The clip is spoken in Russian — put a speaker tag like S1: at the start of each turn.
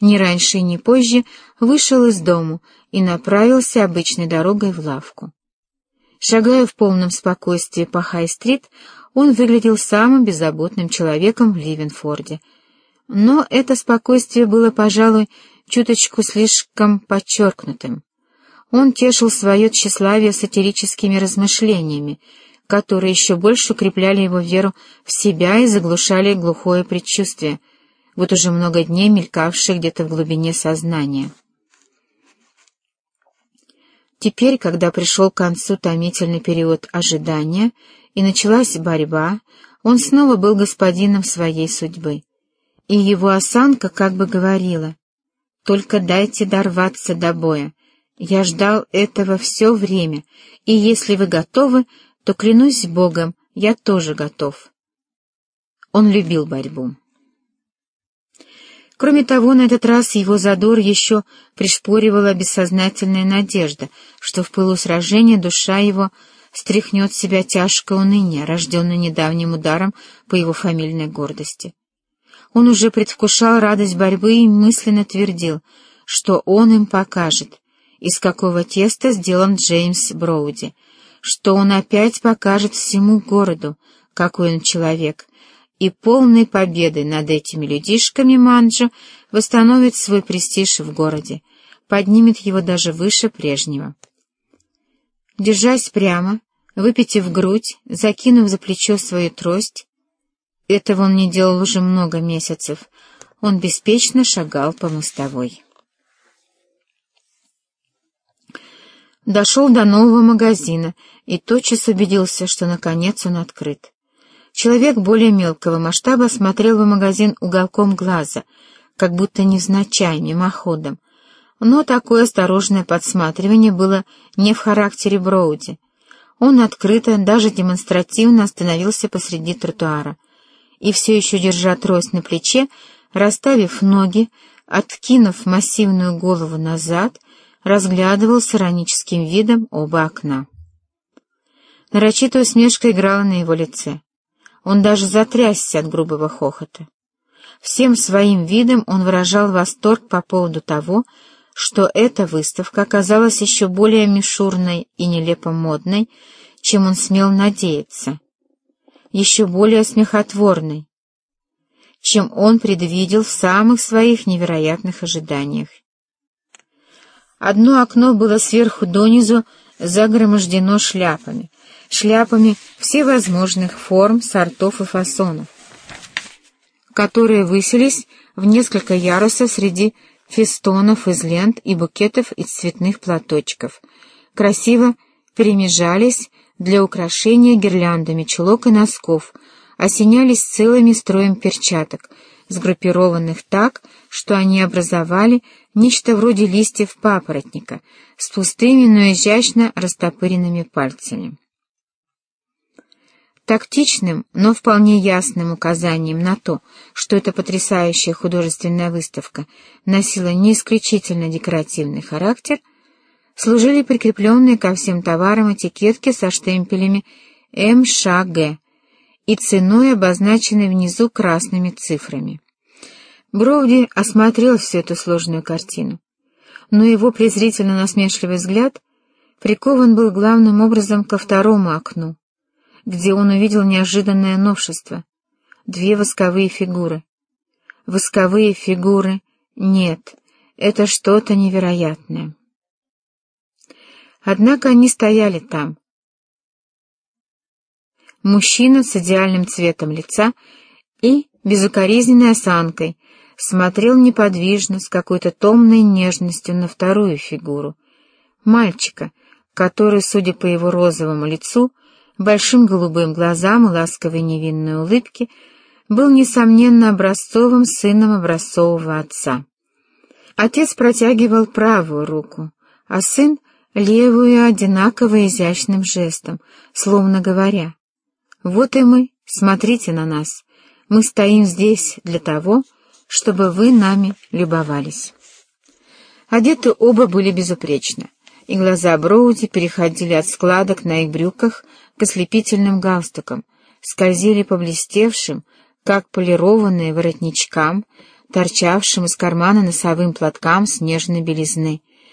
S1: ни раньше, ни позже вышел из дому и направился обычной дорогой в лавку. Шагая в полном спокойствии по Хай-стрит, он выглядел самым беззаботным человеком в Ливенфорде. Но это спокойствие было, пожалуй, чуточку слишком подчеркнутым. Он тешил свое тщеславие сатирическими размышлениями, которые еще больше укрепляли его веру в себя и заглушали глухое предчувствие, вот уже много дней мелькавшее где-то в глубине сознания. Теперь, когда пришел к концу томительный период ожидания и началась борьба, он снова был господином своей судьбы. И его осанка как бы говорила, «Только дайте дорваться до боя. Я ждал этого все время, и если вы готовы, то, клянусь Богом, я тоже готов». Он любил борьбу. Кроме того, на этот раз его задор еще пришпоривала бессознательная надежда, что в пылу сражения душа его стряхнет с себя тяжкое уныние, рожденное недавним ударом по его фамильной гордости. Он уже предвкушал радость борьбы и мысленно твердил, что он им покажет, из какого теста сделан Джеймс Броуди, что он опять покажет всему городу, какой он человек, и полной победой над этими людишками Манджо восстановит свой престиж в городе, поднимет его даже выше прежнего. Держась прямо, выпитив грудь, закинув за плечо свою трость, этого он не делал уже много месяцев, он беспечно шагал по мостовой. Дошел до нового магазина и тотчас убедился, что наконец он открыт. Человек более мелкого масштаба смотрел в магазин уголком глаза, как будто невзначай, мимоходом. Но такое осторожное подсматривание было не в характере Броуди. Он открыто, даже демонстративно остановился посреди тротуара и, все еще держа трость на плече, расставив ноги, откинув массивную голову назад, разглядывал с ироническим видом оба окна. Нарочитая усмешка играла на его лице. Он даже затрясся от грубого хохота. Всем своим видом он выражал восторг по поводу того, что эта выставка оказалась еще более мишурной и нелепо модной, чем он смел надеяться, еще более смехотворной, чем он предвидел в самых своих невероятных ожиданиях. Одно окно было сверху донизу загромождено шляпами, шляпами всевозможных форм, сортов и фасонов, которые высились в несколько ярусов среди фестонов из лент и букетов из цветных платочков, красиво перемежались для украшения гирляндами чулок и носков, осенялись целыми строем перчаток, сгруппированных так, что они образовали нечто вроде листьев папоротника с пустыми, но изящно растопыренными пальцами. Тактичным, но вполне ясным указанием на то, что эта потрясающая художественная выставка носила не исключительно декоративный характер, служили прикрепленные ко всем товарам этикетки со штемпелями МШГ и ценой, обозначенной внизу красными цифрами. Броуди осмотрел всю эту сложную картину, но его презрительно-насмешливый взгляд прикован был главным образом ко второму окну, где он увидел неожиданное новшество — две восковые фигуры. Восковые фигуры — нет, это что-то невероятное. Однако они стояли там. Мужчина с идеальным цветом лица и безукоризненной осанкой смотрел неподвижно, с какой-то томной нежностью на вторую фигуру — мальчика, который, судя по его розовому лицу, — большим голубым глазам и ласковой невинной улыбке, был, несомненно, образцовым сыном образцового отца. Отец протягивал правую руку, а сын — левую одинаково изящным жестом, словно говоря, «Вот и мы, смотрите на нас, мы стоим здесь для того, чтобы вы нами любовались». Одеты оба были безупречно, и глаза Броуди переходили от складок на их брюках к ослепительным галстукам, скользили по блестевшим, как полированные воротничкам, торчавшим из кармана носовым платкам снежной белизны.